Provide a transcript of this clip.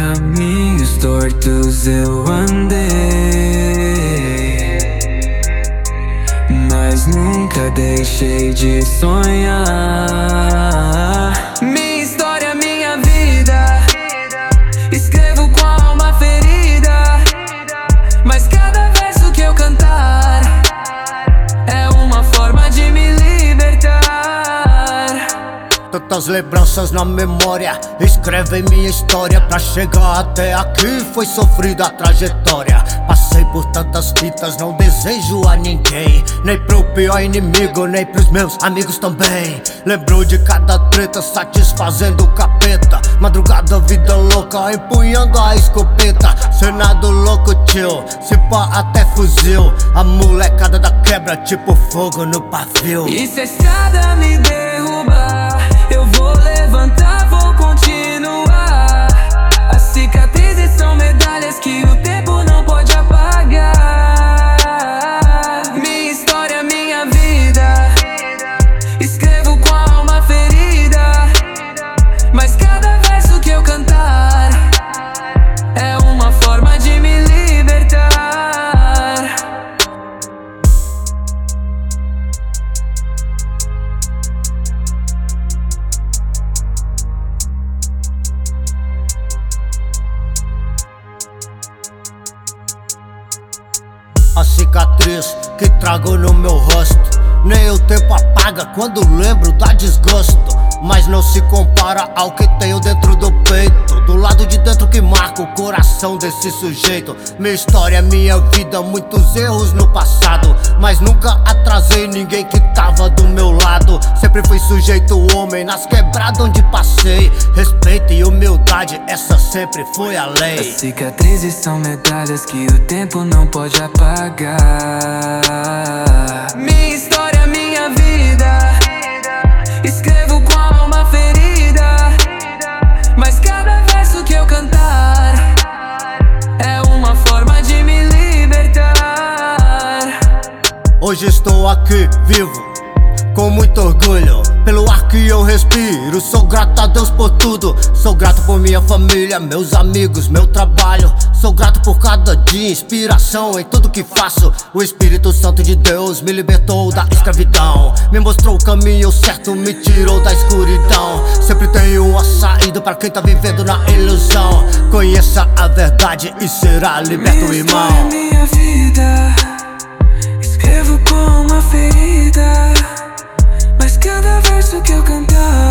caminhos tortos eu andei Mas nunca deixei de sonhar. Minha história, minha vida Escrevo Tantas lembranças na memória Escreve minha história Pra chegar até aqui. Foi sofrida a trajetória. Passei por tantas fitas, não desejo a ninguém. Nem pro pior inimigo, nem pros meus amigos também. Lembro de cada treta, satisfazendo o capeta. Madrugada, vida louca, empunhando a escopeta. Senado louco, tio, se pá até fuzil. A molecada da quebra, tipo fogo no pavio. E se a estrada me derrubar, eu A cicatriz que trago no meu rosto. Nem o tempo apaga quando lembro da desgosto Mas não se compara ao que tenho dentro do peito. Do lado de dentro que marca o coração desse sujeito. Minha história, minha vida, muitos erros no passado Mas nunca atrasei ninguém que tava do meu lado. Sempre fui sujeito homem nas quebradas onde passei Respeito e humildade, essa sempre foi a lei As cicatrizes são medalhas que o tempo não pode apagar. Minha história, minha vida. Escrevo com a alma ferida. Mas cada verso que eu cantar é uma forma de me libertar. Hoje estou aqui vivo, com muito orgulho. Pelo ar que eu respiro, sou grato a Deus por tudo. Sou grato por minha família, meus amigos, meu trabalho. Sou grato por cada dia, inspiração em tudo que faço. O Espírito Santo de Deus me libertou da escravidão. Me mostrou o caminho certo, me tirou da escuridão. Sempre tem uma saída para quem tá vivendo na ilusão. Conheça a verdade e será liberto, Minha irmão. minha vida. Escrevo com uma ferida. Cada verso que eu cantar